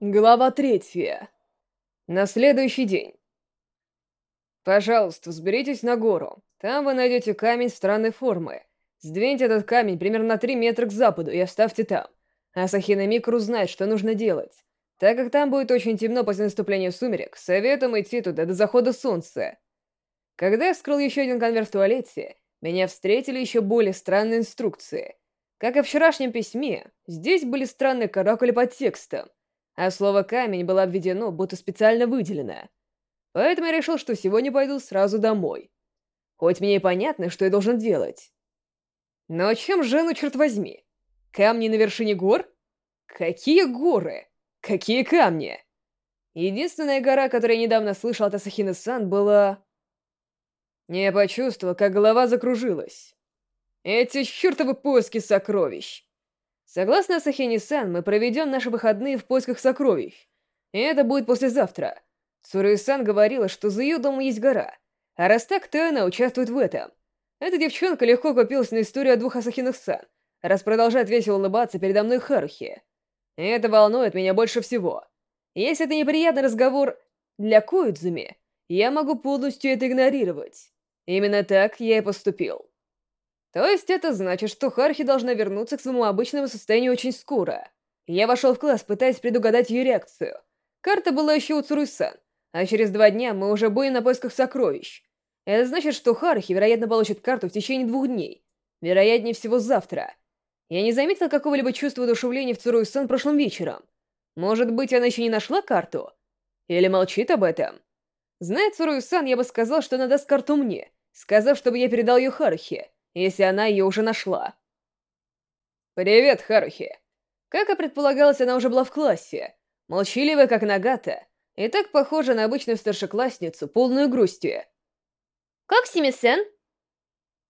Глава третья. На следующий день. Пожалуйста, взберитесь на гору. Там вы найдете камень странной формы. Сдвиньте этот камень примерно на 3 метра к западу и оставьте там. Асахина Микру знает, что нужно делать. Так как там будет очень темно после наступления сумерек, советуем идти туда до захода солнца. Когда я вскрыл еще один конверт в туалете, меня встретили еще более странные инструкции. Как и в вчерашнем письме, здесь были странные каракули под текстом а слово «камень» было обведено, будто специально выделено. Поэтому я решил, что сегодня пойду сразу домой. Хоть мне и понятно, что я должен делать. Но чем жену, черт возьми? Камни на вершине гор? Какие горы? Какие камни? Единственная гора, которую я недавно слышал от Асахины-сан, была... Я почувствовал, как голова закружилась. Эти чертовы поиски сокровищ. Согласно Асахини-сан, мы проведем наши выходные в поисках сокровищ. И это будет послезавтра. Цуруи-сан говорила, что за ее домом есть гора. А раз так, то она участвует в этом. Эта девчонка легко купилась на историю о двух Асахинах-сан, раз продолжает весело улыбаться передо мной Харухи. Это волнует меня больше всего. Если это неприятный разговор для Коидзуми, я могу полностью это игнорировать. Именно так я и поступил. То есть это значит, что Хархи должна вернуться к своему обычному состоянию очень скоро. Я вошел в класс, пытаясь предугадать ее реакцию. Карта была еще у Цуруйсан, а через два дня мы уже будем на поисках сокровищ. Это значит, что Хархи, вероятно, получит карту в течение двух дней. Вероятнее всего, завтра. Я не заметил какого-либо чувства удушевления в Цуруйсан прошлым вечером. Может быть, она еще не нашла карту? Или молчит об этом? Зная Цуруйсан, я бы сказал, что она даст карту мне, сказав, чтобы я передал ее Хархи если она ее уже нашла. «Привет, Харухи!» Как и предполагалось, она уже была в классе, молчаливая, как Нагата, и так похожа на обычную старшеклассницу, полную грусти. «Как Симисен?»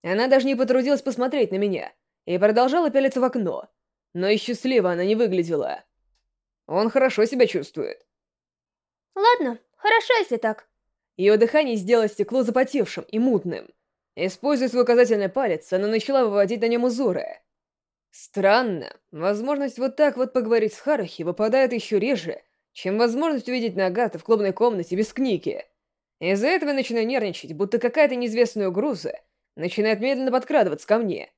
Она даже не потрудилась посмотреть на меня и продолжала пялиться в окно, но и счастливо она не выглядела. Он хорошо себя чувствует. «Ладно, хорошо, если так». Ее дыхание сделало стекло запотевшим и мутным. Используя свой указательный палец, она начала выводить на нем узоры. Странно, возможность вот так вот поговорить с Харахи выпадает еще реже, чем возможность увидеть Нагата в клубной комнате без книги. Из-за этого я начинаю нервничать, будто какая-то неизвестная угроза начинает медленно подкрадываться ко мне.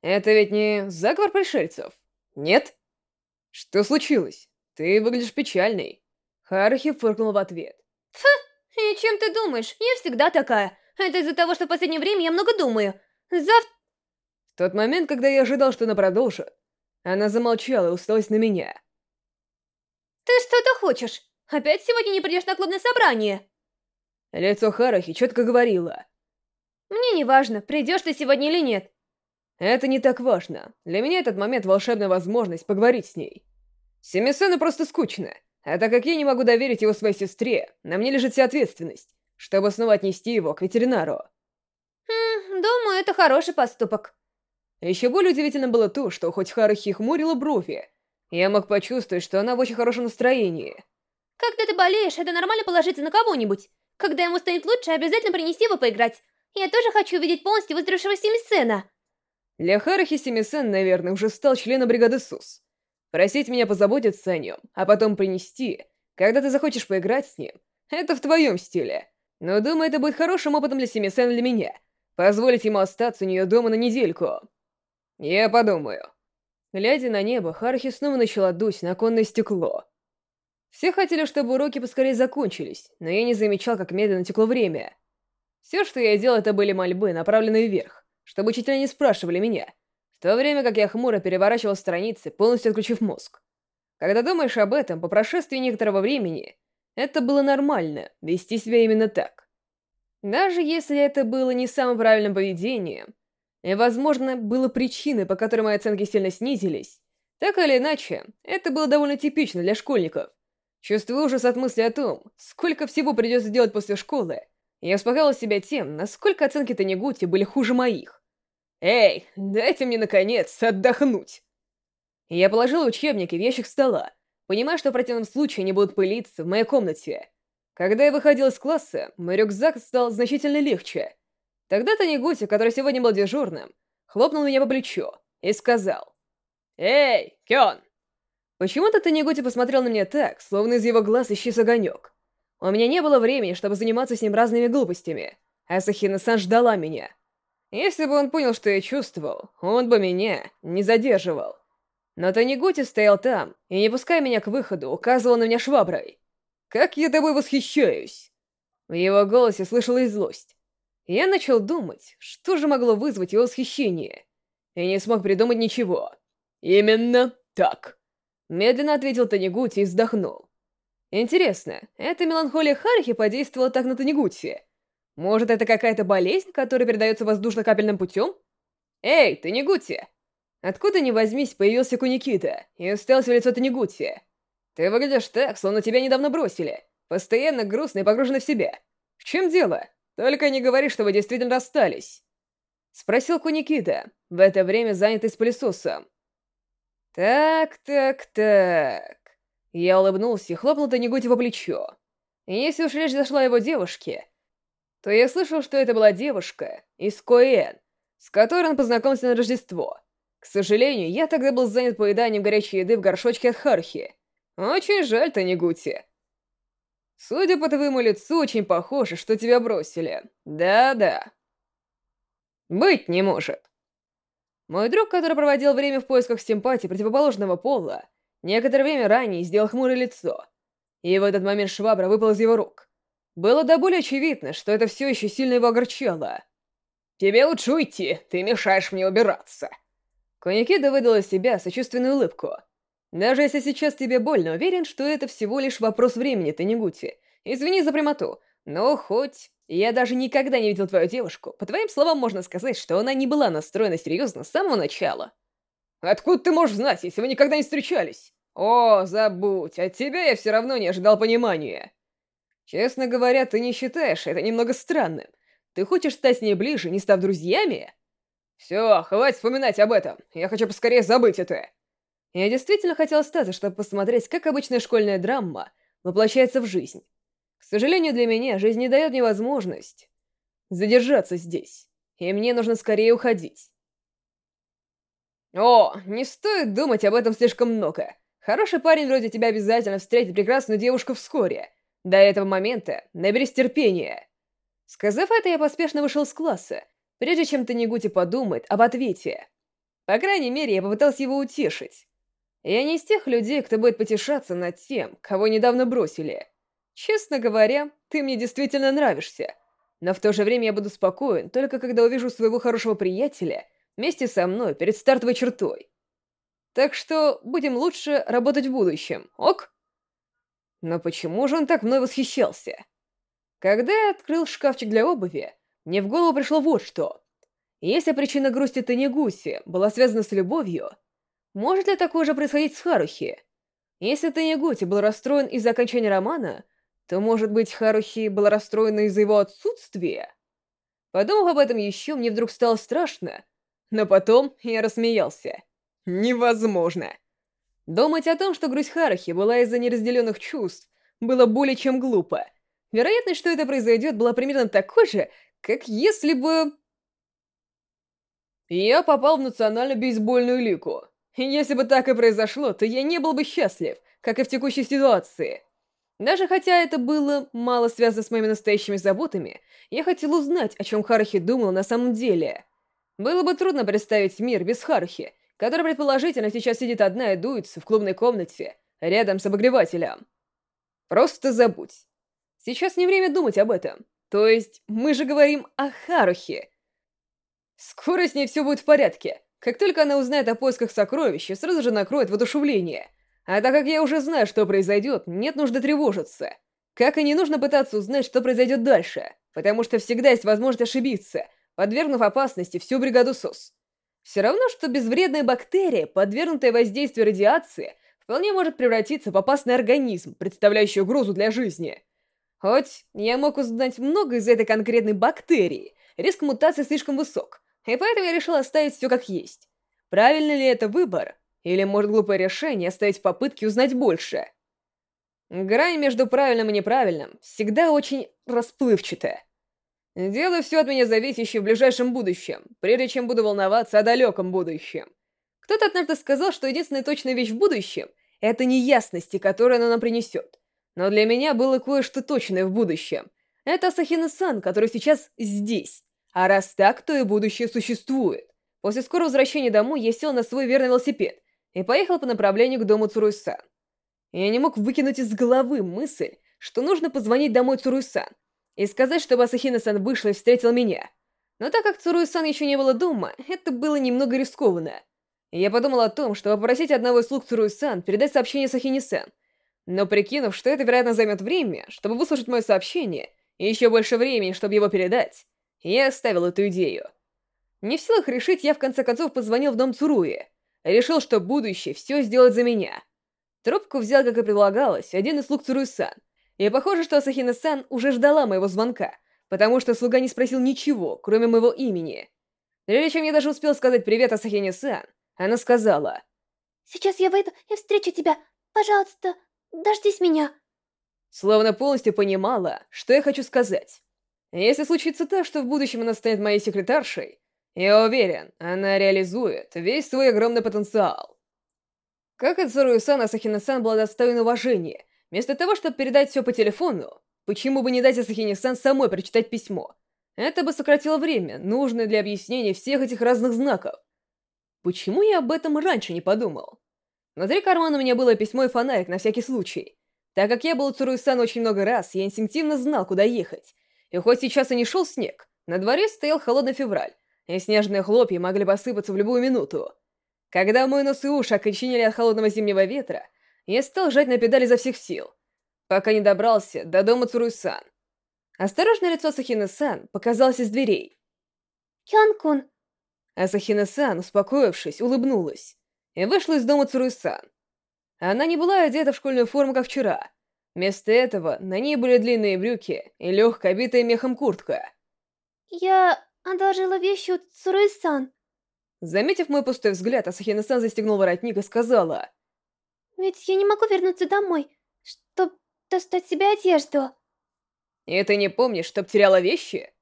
Это ведь не заговор пришельцев? Нет? Что случилось? Ты выглядишь печальной. Харахи фыркнул в ответ. Фу, и чем ты думаешь? Я всегда такая. Это из-за того, что в последнее время я много думаю. Завтра... В тот момент, когда я ожидал, что она продолжит, она замолчала и усталась на меня. Ты что-то хочешь? Опять сегодня не придешь на клубное собрание? Лицо Харахи четко говорило. Мне не важно, придешь ты сегодня или нет. Это не так важно. Для меня этот момент — волшебная возможность поговорить с ней. Семисену просто скучно, а так как я не могу доверить его своей сестре, на мне лежит вся ответственность чтобы снова отнести его к ветеринару. Хм, думаю, это хороший поступок. Еще более удивительно было то, что хоть Харахи хмурила брови, я мог почувствовать, что она в очень хорошем настроении. Когда ты болеешь, это нормально положиться на кого-нибудь. Когда ему станет лучше, обязательно принести его поиграть. Я тоже хочу увидеть полностью выздоровевшего Семисена. Для Харахи Семисен, наверное, уже стал членом бригады СУС. Просить меня позаботиться о нем, а потом принести, когда ты захочешь поиграть с ним, это в твоем стиле. Но думаю, это будет хорошим опытом для Семисен для меня. Позволить ему остаться у нее дома на недельку. Я подумаю. Глядя на небо, Харахи снова начала дуть на оконное стекло. Все хотели, чтобы уроки поскорее закончились, но я не замечал, как медленно текло время. Все, что я делал, это были мольбы, направленные вверх, чтобы учителя не спрашивали меня, в то время как я хмуро переворачивал страницы, полностью отключив мозг. Когда думаешь об этом, по прошествии некоторого времени, это было нормально, вести себя именно так. Даже если это было не самым правильным поведением, и, возможно, было причиной, по которой мои оценки сильно снизились, так или иначе, это было довольно типично для школьников. Чувствуя ужас от мысли о том, сколько всего придется делать после школы, я успокаивал себя тем, насколько оценки Танегути были хуже моих. «Эй, дайте мне, наконец, отдохнуть!» Я положил учебники в ящик стола, понимая, что в противном случае они будут пылиться в моей комнате. Когда я выходил из класса, мой рюкзак стал значительно легче. Тогда Танегути, который сегодня был дежурным, хлопнул меня по плечу и сказал. «Эй, Кён!» Почему-то Танегути посмотрел на меня так, словно из его глаз исчез огонек. У меня не было времени, чтобы заниматься с ним разными глупостями. Асахина-сан ждала меня. Если бы он понял, что я чувствовал, он бы меня не задерживал. Но Танегути стоял там и, не пуская меня к выходу, указывал на меня шваброй. «Как я тобой восхищаюсь!» В его голосе слышалась злость. Я начал думать, что же могло вызвать его восхищение, и не смог придумать ничего. «Именно так!» Медленно ответил Танегути и вздохнул. Интересно, эта меланхолия Харихи подействовала так на Танегути? Может, это какая-то болезнь, которая передается воздушно-капельным путем? Эй, Танегути! Откуда ни возьмись, появился Куникита и уставился в лицо Танегути. Ты выглядишь так, словно тебя недавно бросили. Постоянно грустный и погруженный в себя. В чем дело? Только не говори, что вы действительно расстались. Спросил Куникита, в это время занятый с пылесосом. Так, так, так... Я улыбнулся и хлопнул Танегути по плечу. Если уж речь зашла его девушке, то я слышал, что это была девушка из Коэн, с которой он познакомился на Рождество. К сожалению, я тогда был занят поеданием горячей еды в горшочке от Хархи. Очень жаль, Танегути. Судя по твоему лицу, очень похоже, что тебя бросили. Да-да. Быть не может. Мой друг, который проводил время в поисках симпатии противоположного пола, некоторое время ранее сделал хмурое лицо, и в этот момент швабра выпала из его рук. Было до боли очевидно, что это все еще сильно его огорчало. «Тебе лучше уйти, ты мешаешь мне убираться», Коньякида выдал из себя сочувственную улыбку. «Даже если сейчас тебе больно, уверен, что это всего лишь вопрос времени, Танегути. Извини за прямоту, но хоть я даже никогда не видел твою девушку, по твоим словам можно сказать, что она не была настроена серьезно с самого начала». «Откуда ты можешь знать, если вы никогда не встречались?» «О, забудь, от тебя я все равно не ожидал понимания». «Честно говоря, ты не считаешь это немного странным. Ты хочешь стать с ней ближе, не став друзьями?» «Все, хватит вспоминать об этом. Я хочу поскорее забыть это». Я действительно хотел остаться, чтобы посмотреть, как обычная школьная драма воплощается в жизнь. К сожалению, для меня жизнь не дает мне возможность задержаться здесь, и мне нужно скорее уходить. О, не стоит думать об этом слишком много. Хороший парень вроде тебя обязательно встретит прекрасную девушку вскоре. До этого момента наберись терпения. Сказав это, я поспешно вышел с класса, прежде чем Танегути подумает об ответе. По крайней мере, я попытался его утешить. Я не из тех людей, кто будет потешаться над тем, кого недавно бросили. Честно говоря, ты мне действительно нравишься. Но в то же время я буду спокоен, только когда увижу своего хорошего приятеля вместе со мной перед стартовой чертой. Так что будем лучше работать в будущем, ок? Но почему же он так мной восхищался? Когда я открыл шкафчик для обуви, мне в голову пришло вот что. Если причина грусти Танегуси была связана с любовью, может ли такое же происходить с Харухи? Если Танегути был расстроен из-за окончания романа, то, может быть, Харухи была расстроена из-за его отсутствия? Подумав об этом еще, мне вдруг стало страшно, но потом я рассмеялся. Невозможно. Думать о том, что грусть Харухи была из-за неразделенных чувств, было более чем глупо. Вероятность, что это произойдет, была примерно такой же, как если бы... Я попал в национальную бейсбольную лигу. И если бы так и произошло, то я не был бы счастлив, как и в текущей ситуации. Даже хотя это было мало связано с моими настоящими заботами, я хотел узнать, о чем Харахи думал на самом деле. Было бы трудно представить мир без Харахи, которая предположительно сейчас сидит одна и дуется в клубной комнате, рядом с обогревателем. Просто забудь. Сейчас не время думать об этом. То есть, мы же говорим о Харухе. Скоро с ней все будет в порядке. Как только она узнает о поисках сокровища, сразу же накроет воодушевление. А так как я уже знаю, что произойдет, нет нужды тревожиться. Как и не нужно пытаться узнать, что произойдет дальше, потому что всегда есть возможность ошибиться, подвергнув опасности всю бригаду СОС. Все равно, что безвредная бактерия, подвергнутая воздействию радиации, вполне может превратиться в опасный организм, представляющий угрозу для жизни. Хоть я мог узнать много из этой конкретной бактерии, риск мутации слишком высок, и поэтому я решил оставить все как есть. Правильно ли это выбор? Или, может, глупое решение оставить попытки узнать больше? Грань между правильным и неправильным всегда очень расплывчатая. Делаю все от меня зависящее в ближайшем будущем, прежде чем буду волноваться о далеком будущем. Кто-то однажды сказал, что единственная точная вещь в будущем это неясности, которые она нам принесет. Но для меня было кое-что точное в будущем. Это Асахина-сан, который сейчас здесь. А раз так, то и будущее существует. После скорого возвращения домой я сел на свой верный велосипед и поехал по направлению к дому Цуруй-сан. Я не мог выкинуть из головы мысль, что нужно позвонить домой Цуруй-сан и сказать, чтобы Асахина-сан вышла и встретила меня. Но так как Цуруй-сан еще не было дома, это было немного рискованно. Я подумал о том, чтобы попросить одного из слуг Цуруй-сан передать сообщение Сахини-сан. Но прикинув, что это, вероятно, займет время, чтобы выслушать мое сообщение, и еще больше времени, чтобы его передать, я оставил эту идею. Не в силах решить, я в конце концов позвонил в дом Цуруи. Решил, что будущее все сделает за меня. Трубку взял, как и предлагалось, один из слуг Цуруи-сан. И похоже, что Асахина-сан уже ждала моего звонка, потому что слуга не спросил ничего, кроме моего имени. Прежде чем я даже успел сказать «Привет, Асахине-сан», она сказала. «Сейчас я выйду и встречу тебя. Пожалуйста, дождись меня». Словно полностью понимала, что я хочу сказать. Если случится так, что в будущем она станет моей секретаршей, я уверен, она реализует весь свой огромный потенциал. Как и Цурую-сан, Асахина-сан была достойна уважения. Вместо того, чтобы передать все по телефону, почему бы не дать Асахине-сан самой прочитать письмо? Это бы сократило время, нужное для объяснения всех этих разных знаков. Почему я об этом раньше не подумал? Внутри кармана у меня было письмо и фонарик на всякий случай. Так как я был у Цуруй-сан очень много раз, я инстинктивно знал, куда ехать. И хоть сейчас и не шел снег, на дворе стоял холодный февраль, и снежные хлопья могли посыпаться в любую минуту. Когда мой нос и уши окоченели от холодного зимнего ветра, я стал жать на педали изо всех сил, пока не добрался до дома Цуруй-сан. Осторожное лицо Сахины-сан показалось из дверей. Кён-кун, Асахина-сан, успокоившись, улыбнулась и вышла из дома Цуруй-сан. Она не была одета в школьную форму, как вчера. Вместо этого на ней были длинные брюки и легкая, обитая мехом куртка. Я одолжила вещи у Цуруй-сан. Заметив мой пустой взгляд, Асахина-сан застегнул воротник и сказала. Ведь я не могу вернуться домой, чтобы достать себе одежду. И ты не помнишь, чтоб теряла вещи?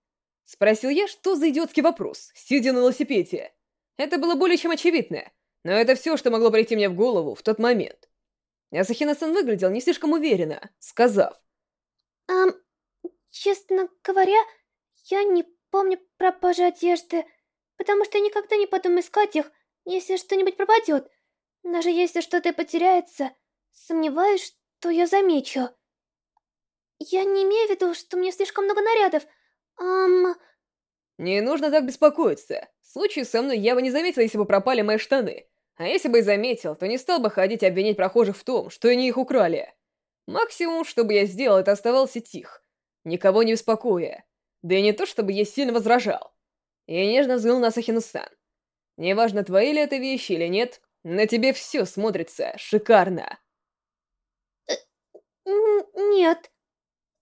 Спросил я, что за идиотский вопрос, сидя на велосипеде. Это было более чем очевидно, но это все, что могло прийти мне в голову в тот момент. Асахина-сан выглядел не слишком уверенно, сказав. Эм, честно говоря, я не помню пропажи одежды, потому что никогда не подумаю искать их, если что-нибудь пропадет. Даже если что-то потеряется, сомневаюсь, что я замечу. Я не имею в виду, что у меня слишком много нарядов, Ам... Не нужно так беспокоиться. В случае со мной я бы не заметил, если бы пропали мои штаны. А если бы и заметил, то не стал бы ходить и обвинять прохожих в том, что они их украли. Максимум, что бы я сделал, это оставался тих, никого не беспокоя. Да и не то, чтобы я сильно возражал. Я нежно взглянул на Сахину-сан. Неважно, твои ли это вещи или нет, на тебе все смотрится шикарно. Э, нет,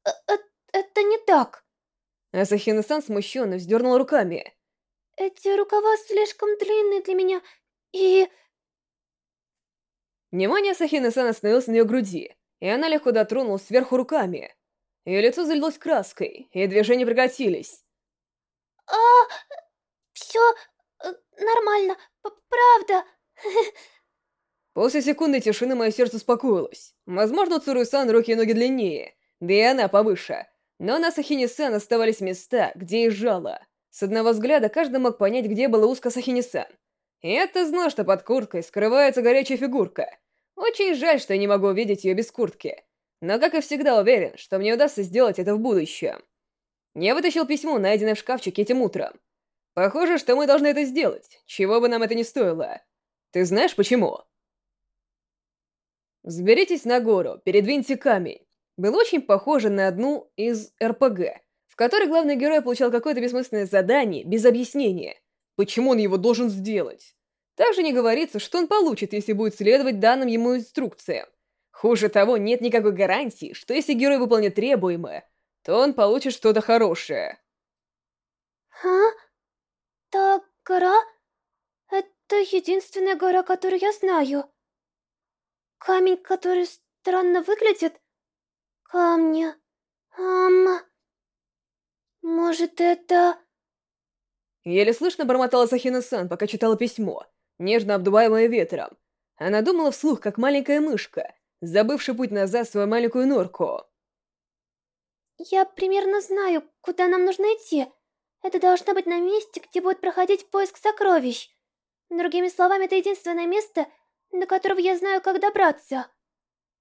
э, э, это не так. Асахина-сан смущенно вздернул руками. «Эти рукава слишком длинные для меня, и...» Внимание Асахины-сан остановилось на ее груди, и она легко дотронулась сверху руками. Ее лицо залилось краской, и движения прекратились. «А... все э, нормально, правда...» После секунды тишины мое сердце успокоилось. Возможно, у Цуру-сан руки и ноги длиннее, да и она повыше. Но на Сахини-сан оставались места, где и жало. С одного взгляда каждый мог понять, где было узко Сахини-сан. И это знал, что под курткой скрывается горячая фигурка. Очень жаль, что я не могу увидеть ее без куртки. Но, как и всегда, уверен, что мне удастся сделать это в будущем. Я вытащил письмо, найденное в шкафчике этим утром. Похоже, что мы должны это сделать, чего бы нам это ни стоило. Ты знаешь почему? Взберитесь на гору, передвиньте камень было очень похоже на одну из РПГ, в которой главный герой получал какое-то бессмысленное задание без объяснения, почему он его должен сделать. Также не говорится, что он получит, если будет следовать данным ему инструкциям. Хуже того, нет никакой гарантии, что если герой выполнит требуемое, то он получит что-то хорошее. А? Та гора? Это единственная гора, которую я знаю. Камень, который странно выглядит, камня. Ам... Может, это... Еле слышно бормотала Сахина-сан, пока читала письмо, нежно обдуваемое ветром. Она думала вслух, как маленькая мышка, забывший путь назад в свою маленькую норку. Я примерно знаю, куда нам нужно идти. Это должно быть на месте, где будет проходить поиск сокровищ. Другими словами, это единственное место, до которого я знаю, как добраться.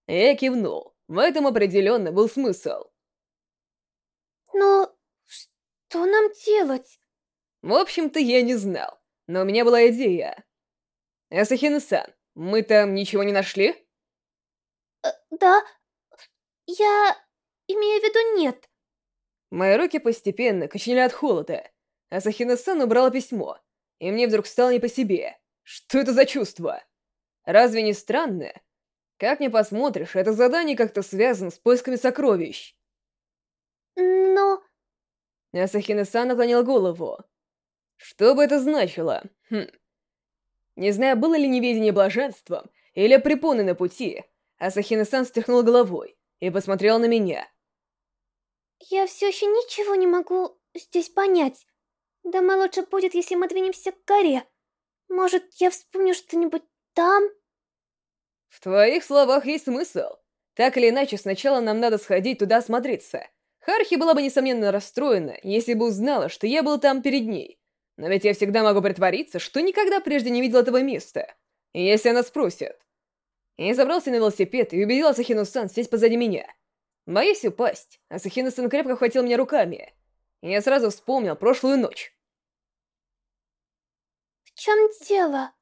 Я кивнул. В этом определенно был смысл. Но что нам делать? В общем-то, я не знал. Но у меня была идея. Асахина-сан, мы там ничего не нашли? Э, да. Я имею в виду нет. Мои руки постепенно качали от холода. Асахина-сан убрала письмо, и мне вдруг стало не по себе. Что это за чувство? Разве не странно? Как ни посмотришь, это задание как-то связано с поисками сокровищ. Но... Асахина-сан наклонила голову. Что бы это значило? Хм. Не знаю, было ли неведение блаженством или препоны на пути, Асахина-сан встряхнул головой и посмотрел на меня. Я все еще ничего не могу здесь понять. Думаю, лучше будет, если мы двинемся к горе. Может, я вспомню что-нибудь там? В твоих словах есть смысл. Так или иначе, сначала нам надо сходить туда осмотреться. Хархи была бы, несомненно, расстроена, если бы узнала, что я был там перед ней. Но ведь я всегда могу притвориться, что никогда прежде не видел этого места. Если она спросит. Я забрался на велосипед и убедил Асахину-сан сесть позади меня. Боюсь упасть, Асахину-сан крепко хватил меня руками. Я сразу вспомнил прошлую ночь. «В чем дело?»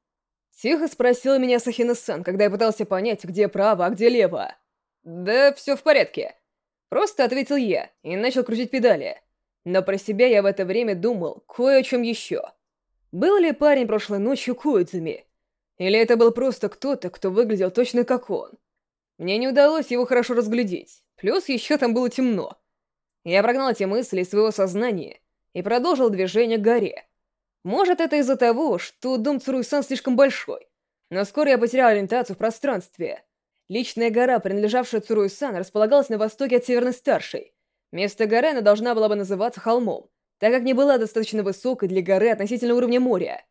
Тихо спросила меня Сахина-сан, когда я пытался понять, где право, а где лево. «Да все в порядке». Просто ответил я и начал крутить педали. Но про себя я в это время думал кое о чем еще. Был ли парень прошлой ночью Куидзуми? Или это был просто кто-то, кто выглядел точно как он? Мне не удалось его хорошо разглядеть, плюс еще там было темно. Я прогнал эти мысли из своего сознания и продолжил движение к горе. Может, это из-за того, что дом Цуруйсан слишком большой, но скоро я потерял ориентацию в пространстве. Личная гора, принадлежавшая Цуруйсан, располагалась на востоке от Северной Старшей. Место горы она должна была бы называться холмом, так как не была достаточно высокой для горы относительно уровня моря.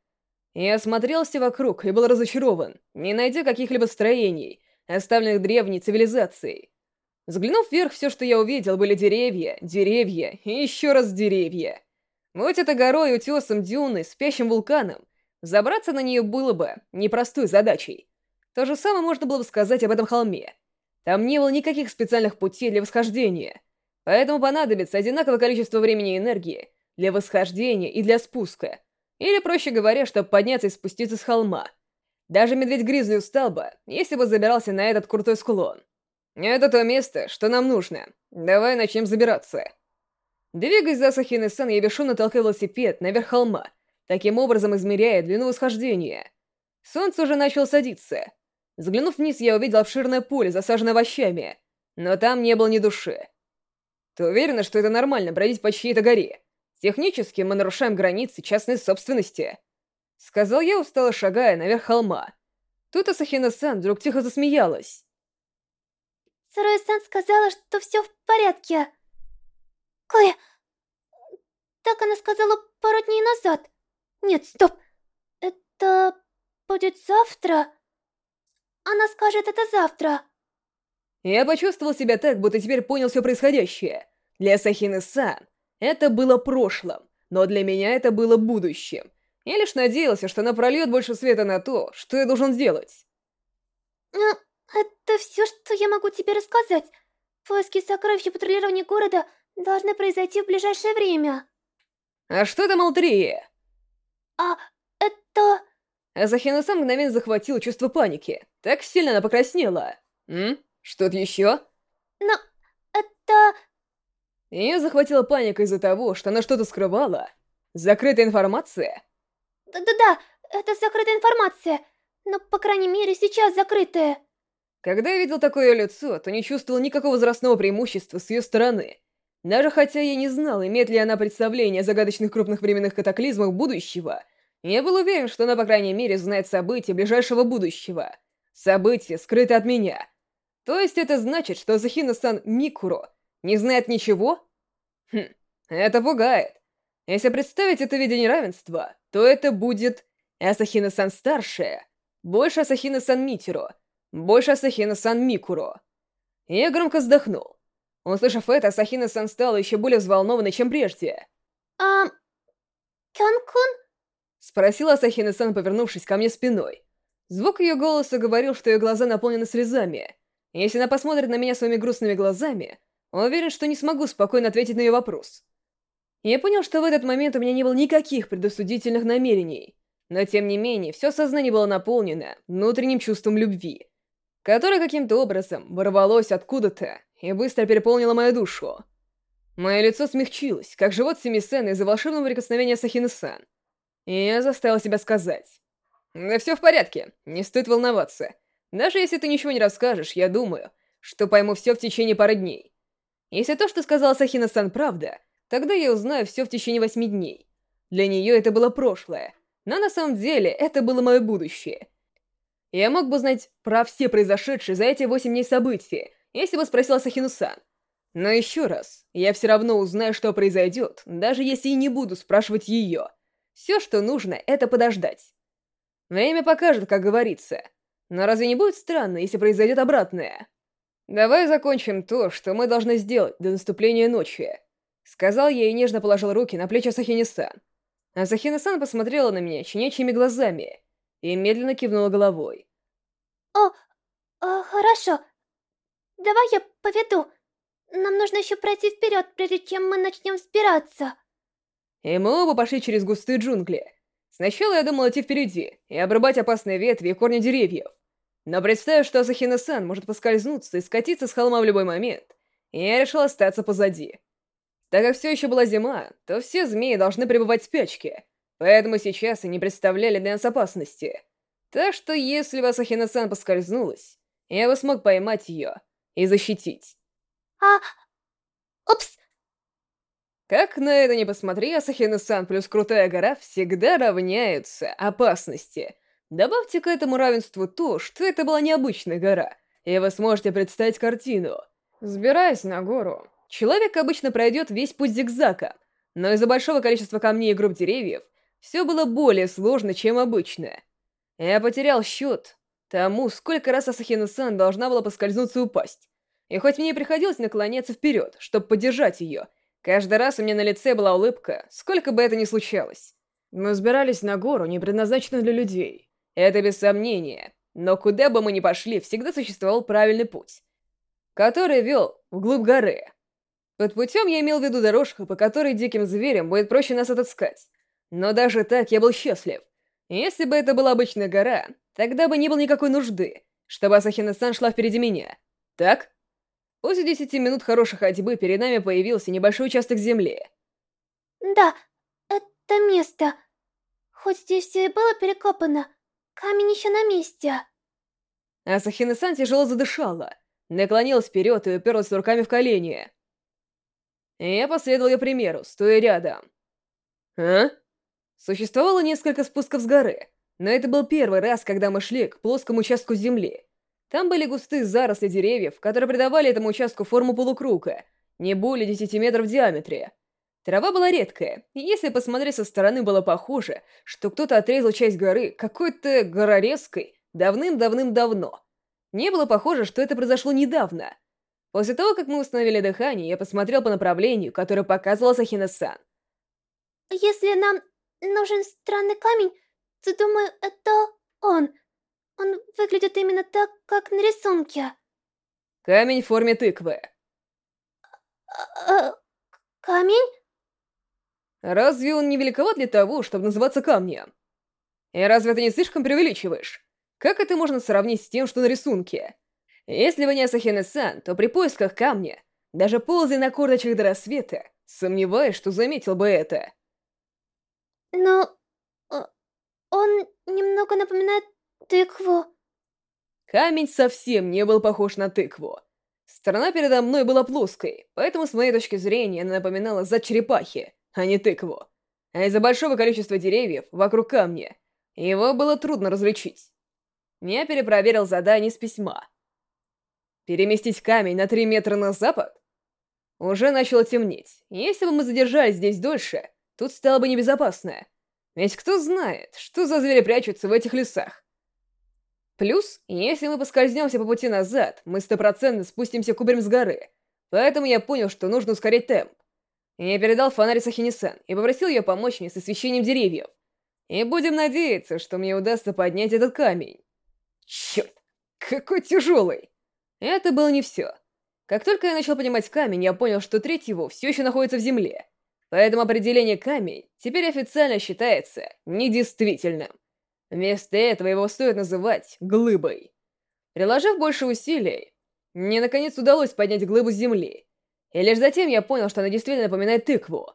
Я осмотрелся вокруг и был разочарован, не найдя каких-либо строений, оставленных древней цивилизацией. Взглянув вверх, все, что я увидел, были деревья, деревья и еще раз деревья. Будь это горой, утесом, дюной, спящим вулканом, забраться на нее было бы непростой задачей. То же самое можно было бы сказать об этом холме. Там не было никаких специальных путей для восхождения, поэтому понадобится одинаковое количество времени и энергии для восхождения и для спуска, или, проще говоря, чтобы подняться и спуститься с холма. Даже медведь-гризли устал бы, если бы забирался на этот крутой склон. Это то место, что нам нужно. Давай начнем забираться. Двигаясь за Сахины-сан, я бесшумно толкаю велосипед наверх холма, таким образом измеряя длину восхождения. Солнце уже начало садиться. Взглянув вниз, я увидел обширное поле, засаженное овощами, но там не было ни души. Ты уверена, что это нормально, бродить по чьей-то горе? Технически мы нарушаем границы частной собственности. Сказал я, устало шагая наверх холма. Тут Асахина-сан вдруг тихо засмеялась. Саруэ-сан сказала, что все в порядке. Кая... Так она сказала пару дней назад. Нет, стоп. Это будет завтра? Она скажет это завтра. Я почувствовал себя так, будто теперь понял все происходящее. Для Сахины-сан это было прошлым, но для меня это было будущим. Я лишь надеялся, что она прольет больше света на то, что я должен сделать. А, это все, что я могу тебе рассказать. Поиски сокровищ и патрулирование города должны произойти в ближайшее время. А что там Алтрия? А, это... Азахина-сан мгновенно захватил чувство паники. Так сильно она покраснела. М? Что-то еще? Но... это... Ее захватила паника из-за того, что она что-то скрывала. Закрытая информация? Да-да-да, это закрытая информация. Но, по крайней мере, сейчас закрытая. Когда я видел такое лицо, то не чувствовал никакого возрастного преимущества с ее стороны. Даже хотя я не знал, имеет ли она представление о загадочных крупных временных катаклизмах будущего, я был уверен, что она, по крайней мере, знает события ближайшего будущего. События, скрыты от меня. То есть это значит, что Захина-сан Микуро не знает ничего? Хм, это пугает. Если представить это в виде неравенства, то это будет Асахина-сан старшая, Больше Асахина-сан Митеро. Больше Асахина-сан Микуро. Я громко вздохнул. Услышав это, Асахина-сан стала еще более взволнованной, чем прежде. А... Кён-кун? Спросила Асахина-сан, повернувшись ко мне спиной. Звук ее голоса говорил, что ее глаза наполнены слезами. Если она посмотрит на меня своими грустными глазами, уверен, что не смогу спокойно ответить на ее вопрос. Я понял, что в этот момент у меня не было никаких предосудительных намерений. Но тем не менее, все сознание было наполнено внутренним чувством любви, которое каким-то образом ворвалось откуда-то и быстро переполнило мою душу. Мое лицо смягчилось, как живот Семисена из-за волшебного прикосновения Сахины-сан. И я заставил себя сказать. «Да все в порядке, не стоит волноваться. Даже если ты ничего не расскажешь, я думаю, что пойму все в течение пары дней. Если то, что сказала Сахина-сан, правда, тогда я узнаю все в течение восьми дней. Для нее это было прошлое, но на самом деле это было мое будущее. Я мог бы знать про все произошедшие за эти восемь дней события, если бы спросила Сахину-сан. Но еще раз, я все равно узнаю, что произойдет, даже если и не буду спрашивать ее. Все, что нужно, это подождать. Время покажет, как говорится. Но разве не будет странно, если произойдет обратное? Давай закончим то, что мы должны сделать до наступления ночи. Сказал я и нежно положил руки на плечи Сахини-сан. А Сахина-сан посмотрела на меня щенячьими глазами и медленно кивнула головой. «О, о, хорошо. Давай я поведу. Нам нужно еще пройти вперед, прежде чем мы начнем взбираться». И мы оба пошли через густые джунгли. Сначала я думал идти впереди и обрубать опасные ветви и корни деревьев. Но представив, что Асахина-сан может поскользнуться и скатиться с холма в любой момент, я решил остаться позади. Так как все еще была зима, то все змеи должны пребывать в спячке, поэтому сейчас и не представляли для нас опасности. Так что если бы Асахина-сан поскользнулась, я бы смог поймать ее и защитить. А... Упс! Как на это не посмотри, Асахина-сан плюс Крутая Гора всегда равняются опасности. Добавьте к этому равенству то, что это была необычная гора, и вы сможете представить картину. Сбираясь на гору, Человек обычно пройдет весь путь зигзага, но из-за большого количества камней и групп деревьев все было более сложно, чем обычно. Я потерял счет тому, сколько раз Асахина-сан должна была поскользнуться и упасть. И хоть мне приходилось наклоняться вперед, чтобы поддержать ее, каждый раз у меня на лице была улыбка, сколько бы это ни случалось. Мы сбирались на гору, не предназначенную для людей. Это без сомнения. Но куда бы мы ни пошли, всегда существовал правильный путь, который вел вглубь горы. Под путем я имел в виду дорожку, по которой диким зверям будет проще нас отыскать. Но даже так я был счастлив. Если бы это была обычная гора, тогда бы не было никакой нужды, чтобы Асахина-сан шла впереди меня. Так? После десяти минут хорошей ходьбы перед нами появился небольшой участок земли. Да, это место. Хоть здесь все и было перекопано, камень еще на месте. Асахина-сан тяжело задышала, наклонилась вперед и уперлась руками в колени. Я последовал ее примеру, стоя рядом. А? Существовало несколько спусков с горы, но это был первый раз, когда мы шли к плоскому участку земли. Там были густые заросли деревьев, которые придавали этому участку форму полукруга, не более 10 метров в диаметре. Трава была редкая, и если посмотреть со стороны, было похоже, что кто-то отрезал часть горы какой-то горорезкой давным-давным-давно. Не было похоже, что это произошло недавно. После того, как мы установили дыхание, я посмотрел по направлению, которое показывала Сахина-сан. Если нам нужен странный камень, то, думаю, это он. Он выглядит именно так, как на рисунке. Камень в форме тыквы. А, а, камень? Разве он не великоват для того, чтобы называться камнем? И разве ты не слишком преувеличиваешь? Как это можно сравнить с тем, что на рисунке? Если бы не Асахина-сан, то при поисках камня, даже ползая на корточках до рассвета, сомневаюсь, что заметил бы это. Но... Э, он немного напоминает тыкву. Камень совсем не был похож на тыкву. Сторона передо мной была плоской, поэтому с моей точки зрения она напоминала за черепахи, а не тыкву. А из-за большого количества деревьев вокруг камня его было трудно различить. Я перепроверил задание с письма. Переместить камень на три метра на запад? Уже начало темнеть. Если бы мы задержались здесь дольше, тут стало бы небезопасно. Ведь кто знает, что за звери прячутся в этих лесах? Плюс, если мы поскользнемся по пути назад, мы стопроцентно спустимся кубарем с горы. Поэтому я понял, что нужно ускорять темп. Я передал фонарь Сахини-сан и попросил ее помочь мне с освещением деревьев. И будем надеяться, что мне удастся поднять этот камень. Черт, какой тяжелый! Это было не все. Как только я начал поднимать камень, я понял, что треть его все еще находится в земле. Поэтому определение «камень» теперь официально считается недействительным. Вместо этого его стоит называть глыбой. Приложив больше усилий, мне наконец удалось поднять глыбу с земли. И лишь затем я понял, что она действительно напоминает тыкву.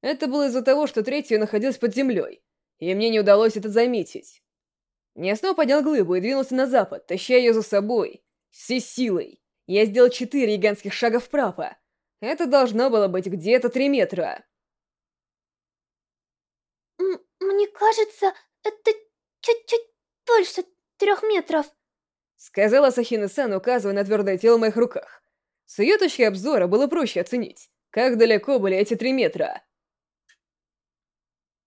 Это было из-за того, что третья находилась под землей, и мне не удалось это заметить. Я снова поднял глыбу и двинулся на запад, таща ее за собой. Всей силой. Я сделал четыре гигантских шага вправо. Это должно было быть где-то три метра. М мне кажется, это чуть-чуть больше трех метров. Сказала Сахина-сан, указывая на твердое тело в моих руках. С ее точки обзора было проще оценить, как далеко были эти три метра.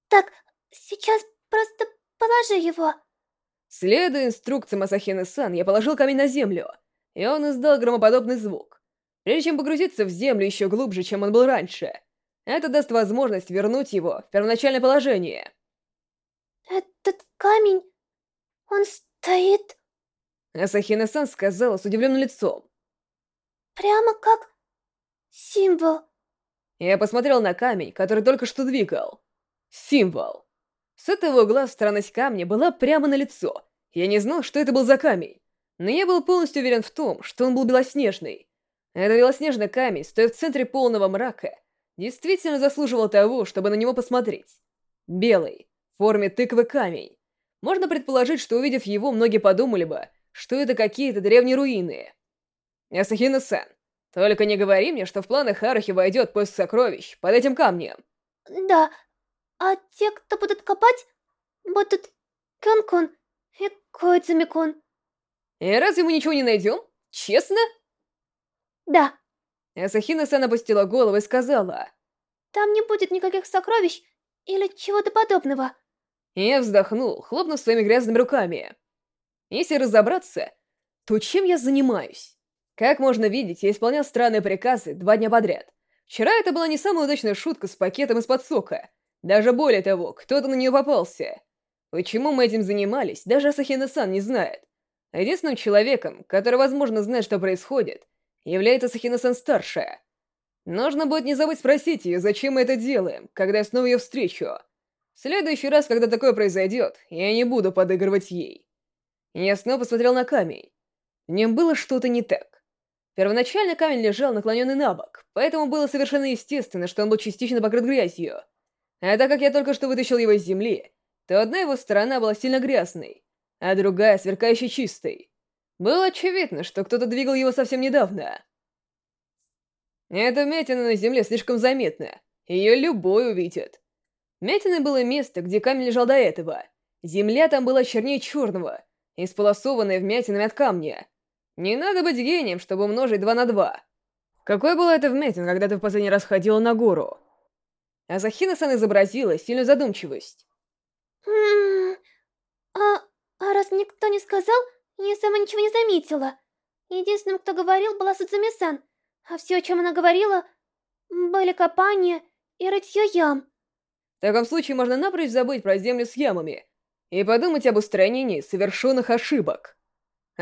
Так, сейчас просто положи его. Следуя инструкциям Асахины-сан, я положил камень на землю, и он издал громоподобный звук. Прежде чем погрузиться в землю еще глубже, чем он был раньше, это даст возможность вернуть его в первоначальное положение. Этот камень... он стоит... Асахина-сан сказала с удивленным лицом. Прямо как... символ. Я посмотрел на камень, который только что двигал. Символ. С этого угла странность камня была прямо на лицо. Я не знал, что это был за камень. Но я был полностью уверен в том, что он был белоснежный. Этот белоснежный камень, стоя в центре полного мрака, действительно заслуживал того, чтобы на него посмотреть. Белый, в форме тыквы камень. Можно предположить, что увидев его, многие подумали бы, что это какие-то древние руины. Асахина-сан, только не говори мне, что в планы Харахи войдет поиск сокровищ под этим камнем. Да, а те, кто будут копать, будут Кён-кун и Коидзуми-кун. И разве мы ничего не найдем? Честно? Да. Асахина-сан опустила голову и сказала. Там не будет никаких сокровищ или чего-то подобного. Я вздохнул, хлопнув своими грязными руками. Если разобраться, то чем я занимаюсь? Как можно видеть, я исполнял странные приказы два дня подряд. Вчера это была не самая удачная шутка с пакетом из-под сока — даже более того, кто-то на нее попался. Почему мы этим занимались, даже Асахина-сан не знает. Единственным человеком, который, возможно, знает, что происходит, является Асахина-сан старшая. Нужно будет не забыть спросить ее, зачем мы это делаем, когда я снова ее встречу. В следующий раз, когда такое произойдет, я не буду подыгрывать ей. Я снова посмотрел на камень. В нем было что-то не так. Первоначально камень лежал наклоненный на бок, поэтому было совершенно естественно, что он был частично покрыт грязью. А так как я только что вытащил его из земли, то одна его сторона была сильно грязной, а другая сверкающей чистой. Было очевидно, что кто-то двигал его совсем недавно. Эта вмятина на земле слишком заметна, ее любой увидит. Вмятиной было место, где камень лежал до этого. Земля там была чернее черного, исполосованная вмятинами от камня. Не надо быть гением, чтобы умножить два на два. Какой была эта вмятина, когда ты в последний раз ходила на гору? Азахина-сан изобразила сильную задумчивость. Хм... А, а раз никто не сказал, я сама ничего не заметила. Единственным, кто говорил, была Судзуми-сан. А все, о чем она говорила, были копания и рытье ям. В таком случае можно напрочь забыть про землю с ямами и подумать об устранении совершенных ошибок.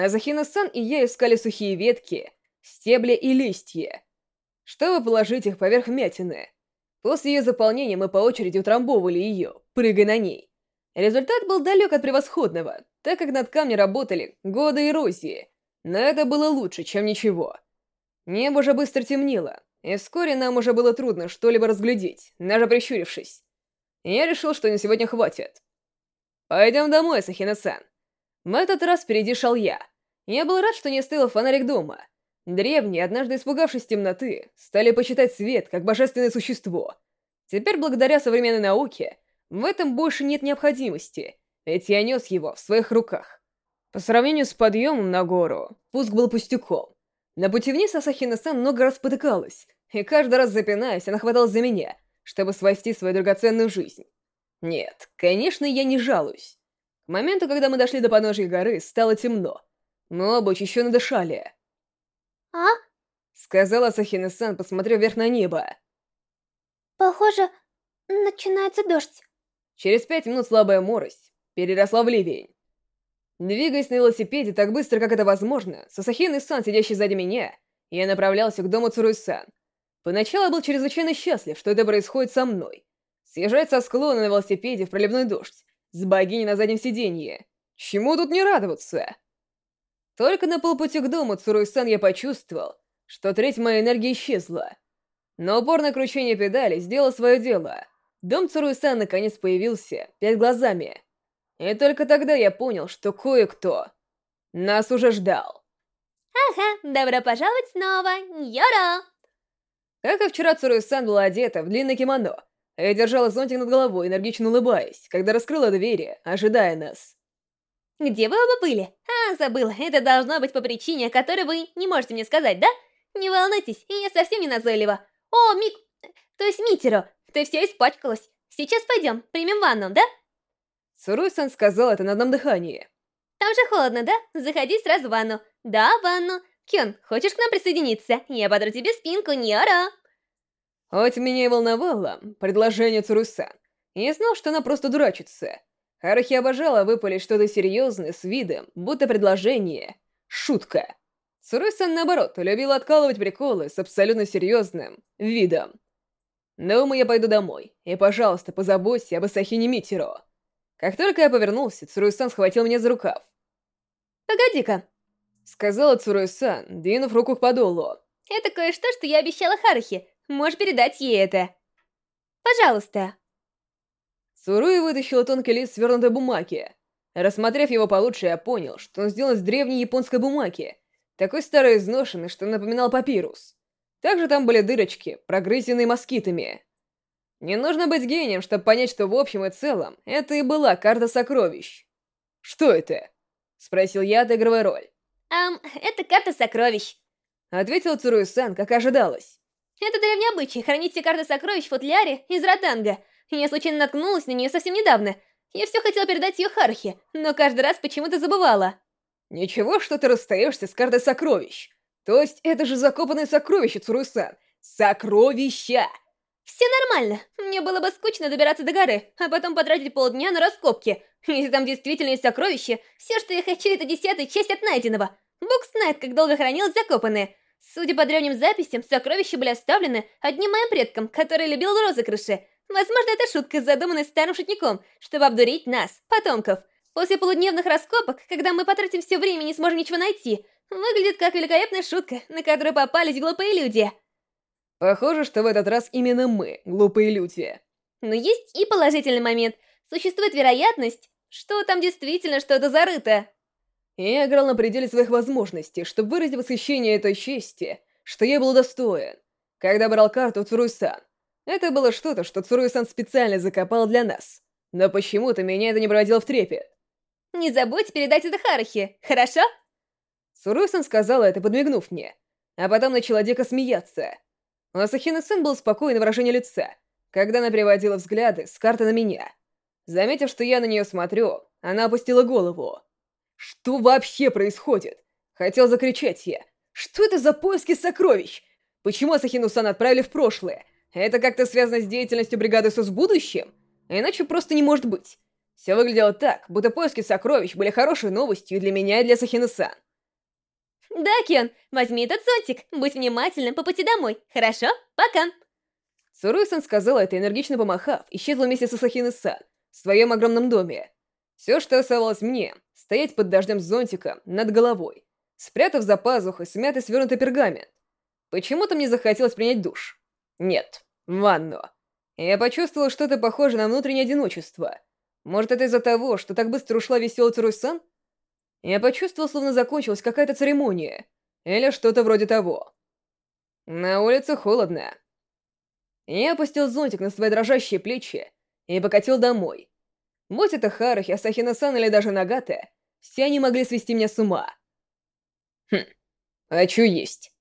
Азахина-сан и я искали сухие ветки, стебли и листья, чтобы положить их поверх вмятины. После ее заполнения мы по очереди утрамбовывали ее, прыгая на ней. Результат был далек от превосходного, так как над камнем работали годы эрозии, но это было лучше, чем ничего. Небо уже быстро темнело, и вскоре нам уже было трудно что-либо разглядеть, даже прищурившись. Я решил, что на сегодня хватит. «Пойдем домой, Сахина-сан». В этот раз впереди шел я. Я был рад, что не оставил фонарик дома, Древние, однажды испугавшись темноты, стали почитать свет как божественное существо. Теперь, благодаря современной науке, в этом больше нет необходимости, ведь я нес его в своих руках. По сравнению с подъемом на гору, пуск был пустяком. На пути вниз Асахина-сан много раз потыкалась, и каждый раз запинаясь, она хваталась за меня, чтобы спасти свою драгоценную жизнь. Нет, конечно, я не жалуюсь. К моменту, когда мы дошли до подножия горы, стало темно. Мы оба еще надышали. «А?» — сказала Асахина-сан, посмотрев вверх на небо. «Похоже, начинается дождь». Через пять минут слабая морось переросла в ливень. Двигаясь на велосипеде так быстро, как это возможно, с Асахиной-сан, сидящей сзади меня, я направлялся к дому Цуруй-сан. Поначалу я был чрезвычайно счастлив, что это происходит со мной. Съезжать со склона на велосипеде в проливной дождь, с богиней на заднем сиденье. Чему тут не радоваться? Только на полпути к дому Цуруй-сан я почувствовал, что треть моей энергии исчезла. Но упорное кручение педали сделало свое дело. Дом Цуруй-сан наконец появился перед глазами. И только тогда я понял, что кое-кто нас уже ждал. Ага, добро пожаловать снова, Йоро! Как и вчера, Цуруй-сан была одета в длинное кимоно и держала зонтик над головой, энергично улыбаясь, когда раскрыла двери, ожидая нас. Где вы оба были? А, забыла, это должно быть по причине, о которой вы не можете мне сказать, да? Не волнуйтесь, я совсем не назойлива. О, Мик... То есть Митеро, ты вся испачкалась. Сейчас пойдем, примем ванну, да? Суруй-сан сказал это на одном дыхании. Там же холодно, да? Заходи сразу в ванну. Да, в ванну. Кён, хочешь к нам присоединиться? Я подру тебе спинку, Ньора. Хоть меня и волновало предложение Цурусан, я знал, что она просто дурачится. Харахи обожала выпалить что-то серьезное с видом, будто предложение — шутка. Цурусан, наоборот, любила откалывать приколы с абсолютно серьезным видом. Думаю, я пойду домой, и, пожалуйста, позаботься об Асахине Митеро. Как только я повернулся, Цуруй-сан схватил меня за рукав. «Погоди-ка», — сказала Цуруй-сан, двинув руку к подолу. «Это кое-что, что я обещала Харахи. Можешь передать ей это. Пожалуйста». Цуруи вытащила тонкий лист свернутой бумаги. Рассмотрев его получше, я понял, что он сделан из древней японской бумаги, такой старой и изношенный, что напоминал папирус. Также там были дырочки, прогрызенные москитами. Не нужно быть гением, чтобы понять, что в общем и целом это и была карта сокровищ. «Что это?» — спросил я, отыгрывая роль. «Ам, это карта сокровищ», — ответил Цуруи-сан, как ожидалось. «Это древний обычай, хранить все карты сокровищ в футляре из ротанга. Я случайно наткнулась на нее совсем недавно. Я все хотела передать ее Хархе, но каждый раз почему-то забывала». «Ничего, что ты расстаешься с картой сокровищ. То есть это же закопанное сокровище, Цуруи-сан. Сокровища!» Все нормально. Мне было бы скучно добираться до горы, а потом потратить полдня на раскопки. Если там действительно есть сокровища, все, что я хочу, это десятая часть от найденного. Бог знает, как долго хранилось закопанное. Судя по древним записям, сокровища были оставлены одним моим предком, который любил розыгрыши. Возможно, это шутка, задуманная старым шутником, чтобы обдурить нас, потомков. После полудневных раскопок, когда мы потратим все время и не сможем ничего найти, выглядит как великолепная шутка, на которую попались глупые люди. Похоже, что в этот раз именно мы, глупые люди. Но есть и положительный момент. Существует вероятность, что там действительно что-то зарыто. Я играл на пределе своих возможностей, чтобы выразить восхищение этой чести, что я был достоин. Когда брал карту Цуруй-сан, это было что-то, что Цуруй-сан специально закопал для нас. Но почему-то меня это не проводило в трепет. Не забудь передать это Харахи, хорошо? Цуруй-сан сказала это, подмигнув мне, а потом начала дико смеяться. У Асахины-сын был спокойное выражение лица, когда она переводила взгляды с карты на меня. Заметив, что я на нее смотрю, она опустила голову. «Что вообще происходит?» Хотел закричать я. «Что это за поиски сокровищ? Почему Асахину-сан отправили в прошлое? Это как-то связано с деятельностью бригады СОС в будущем? Иначе просто не может быть. Все выглядело так, будто поиски сокровищ были хорошей новостью для меня и для Асахины-сан. Да, Кен, возьми этот зонтик, будь внимательным по пути домой, хорошо? Пока. Суруй-сан сказала это, энергично помахав, исчезла вместе с Асахины-сан в своем огромном доме. Все, что оставалось мне, стоять под дождем с зонтиком над головой, спрятав за пазухой смятый свернутый пергамент. Почему-то мне захотелось принять душ. Нет, ванну. Я почувствовал что-то похожее на внутреннее одиночество. Может, это из-за того, что так быстро ушла веселая Цуруй-сан? Я почувствовал, словно закончилась какая-то церемония. Или что-то вроде того. На улице холодно. Я опустил зонтик на свои дрожащие плечи и покатил домой. Будь это Харахи, Асахина-сан или даже Нагата, все они могли свести меня с ума. Хм, хочу есть.